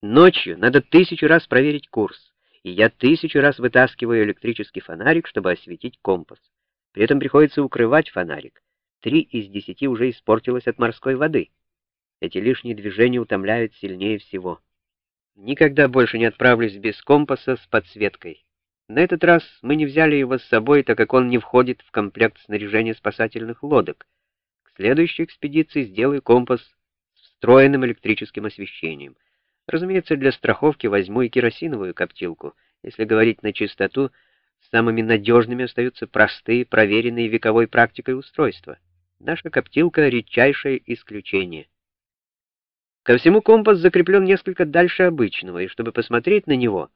Ночью надо тысячу раз проверить курс, и я тысячу раз вытаскиваю электрический фонарик, чтобы осветить компас. При этом приходится укрывать фонарик. Три из десяти уже испортилось от морской воды. Эти лишние движения утомляют сильнее всего. Никогда больше не отправлюсь без компаса с подсветкой. На этот раз мы не взяли его с собой, так как он не входит в комплект снаряжения спасательных лодок. К следующей экспедиции сделаю компас с встроенным электрическим освещением. Разумеется, для страховки возьму и керосиновую коптилку. Если говорить на чистоту, самыми надежными остаются простые, проверенные вековой практикой устройства. Наша коптилка — редчайшее исключение. Ко всему компас закреплен несколько дальше обычного, и чтобы посмотреть на него,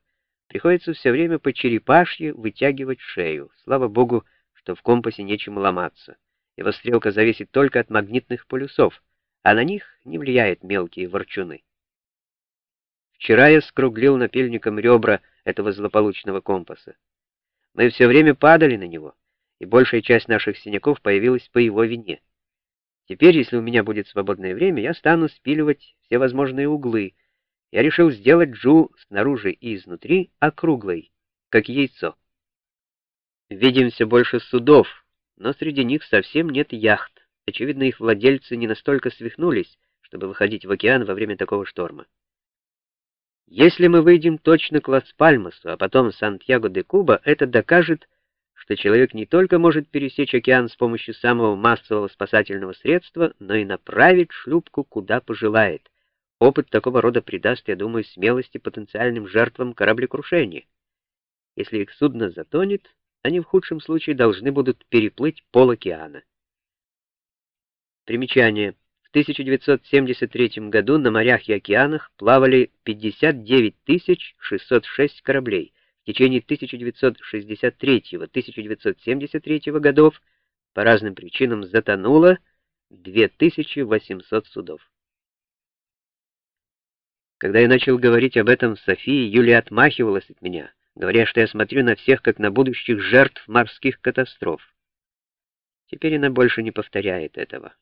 приходится все время по черепашье вытягивать шею. Слава богу, что в компасе нечем ломаться. Его стрелка зависит только от магнитных полюсов, а на них не влияют мелкие ворчуны. Вчера я скруглил напильником ребра этого злополучного компаса. Мы все время падали на него, и большая часть наших синяков появилась по его вине. Теперь, если у меня будет свободное время, я стану спиливать все возможные углы. Я решил сделать джу снаружи и изнутри округлой, как яйцо. Видим все больше судов, но среди них совсем нет яхт. Очевидно, их владельцы не настолько свихнулись, чтобы выходить в океан во время такого шторма. Если мы выйдем точно к Лас-Пальмасу, а потом Сантьяго-де-Куба, это докажет, что человек не только может пересечь океан с помощью самого массового спасательного средства, но и направить шлюпку куда пожелает. Опыт такого рода придаст, я думаю, смелости потенциальным жертвам кораблекрушения. Если их судно затонет, они в худшем случае должны будут переплыть пол океана. Примечание. 1973 году на морях и океанах плавали 59 606 кораблей. В течение 1963-1973 годов по разным причинам затонуло 2800 судов. Когда я начал говорить об этом Софии, Юлия отмахивалась от меня, говоря, что я смотрю на всех, как на будущих жертв морских катастроф. Теперь она больше не повторяет этого.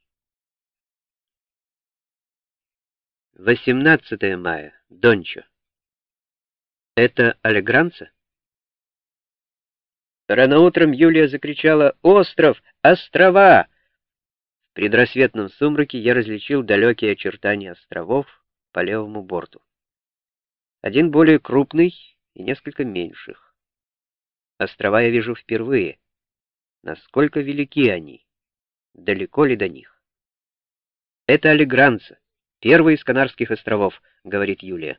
18 мая. Дончо. Это Алегранца? Рано утром Юлия закричала «Остров! Острова!» В предрассветном сумраке я различил далекие очертания островов по левому борту. Один более крупный и несколько меньших. Острова я вижу впервые. Насколько велики они? Далеко ли до них? Это Алегранца. «Первый из Канарских островов», — говорит Юлия.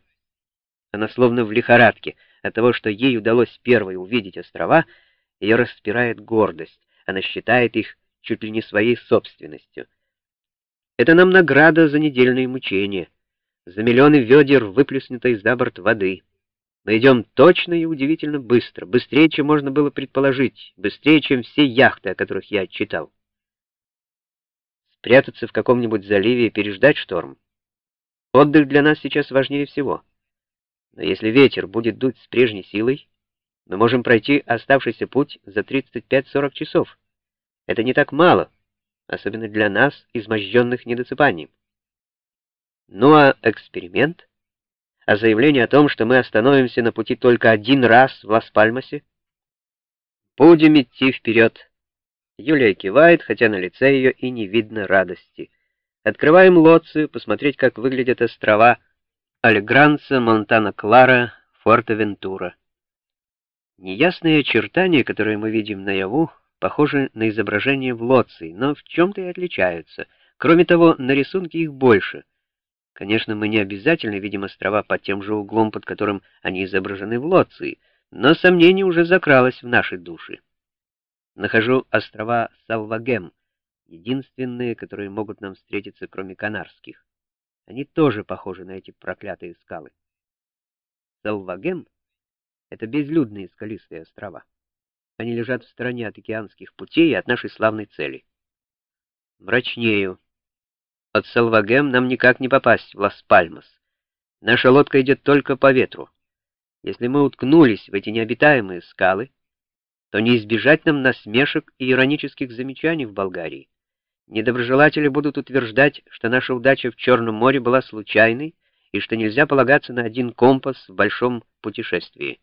Она словно в лихорадке от того, что ей удалось первой увидеть острова, ее распирает гордость. Она считает их чуть ли не своей собственностью. Это нам награда за недельные мучения, за миллионы ведер, выплеснутой за борт воды. Мы идем точно и удивительно быстро, быстрее, чем можно было предположить, быстрее, чем все яхты, о которых я читал. Спрятаться в каком-нибудь заливе и переждать шторм Отдых для нас сейчас важнее всего. Но если ветер будет дуть с прежней силой, мы можем пройти оставшийся путь за 35-40 часов. Это не так мало, особенно для нас, изможденных недосыпанием. Ну а эксперимент? А заявление о том, что мы остановимся на пути только один раз в Лас-Пальмасе? Будем идти вперед. Юлия кивает, хотя на лице ее и не видно радости. Открываем Лоцию, посмотреть, как выглядят острова Альгранца, Монтана-Клара, Форта-Вентура. Неясные очертания, которые мы видим наяву, похожи на изображения в Лоции, но в чем-то и отличаются. Кроме того, на рисунке их больше. Конечно, мы не обязательно видим острова под тем же углом, под которым они изображены в Лоции, но сомнение уже закралось в наши души. Нахожу острова Салвагем, единственные, которые могут нам встретиться, кроме Канарских. Они тоже похожи на эти проклятые скалы. Салвагем — это безлюдные скалистые острова. Они лежат в стороне от океанских путей и от нашей славной цели. Мрачнею. От Салвагем нам никак не попасть в Лас-Пальмас. Наша лодка идет только по ветру. Если мы уткнулись в эти необитаемые скалы, то не избежать нам насмешек и иронических замечаний в Болгарии. Недоброжелатели будут утверждать, что наша удача в Черном море была случайной, и что нельзя полагаться на один компас в большом путешествии.